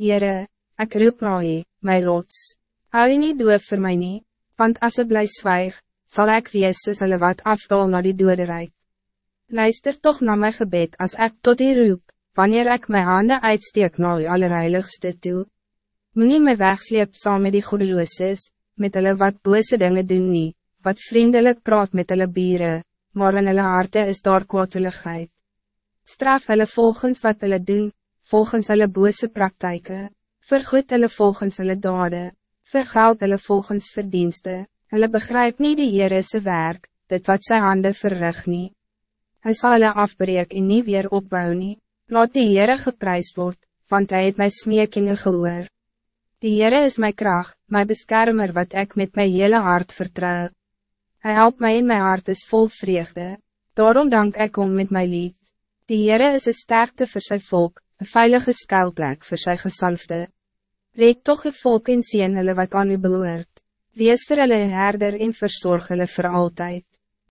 Heere, ek roep u, my rots. Hou u nie doof vir my nie, want as ek bly zwijg, zal ik wees soos hulle wat afdal na die dode reik. Luister toch naar mijn gebed als ik tot u roep, wanneer ik mijn handen uitsteek na u allerheiligste toe. Moe my wegsleep saam met die goedelooses, met hulle wat bose dingen doen nie, wat vriendelijk praat met hulle bieren, maar in hulle harte is daar kwaadwilligheid. Straf hulle volgens wat hulle doen, volgens hulle bose praktijken vergoed hulle volgens hulle dade, vergeld hulle volgens verdienste, hulle begrijp niet die Heerese werk, dit wat sy hande verrig nie. Hy sal hulle afbreek en nie weer opbou nie, laat die Heere geprys word, want hij het my smeekinge gehoor. Die Heere is mijn kracht, mijn beschermer wat ik met mijn hele hart vertrouw. Hij helpt mij in mijn hart is vol vreugde, daarom dank ik om met mijn lied. Die Heere is een sterkte voor zijn volk, een veilige skuilplek voor zijn gesalfde. Reek toch je volk in sien hulle wat aan u behoort. Wees vir hulle herder en verzorg hulle voor altijd.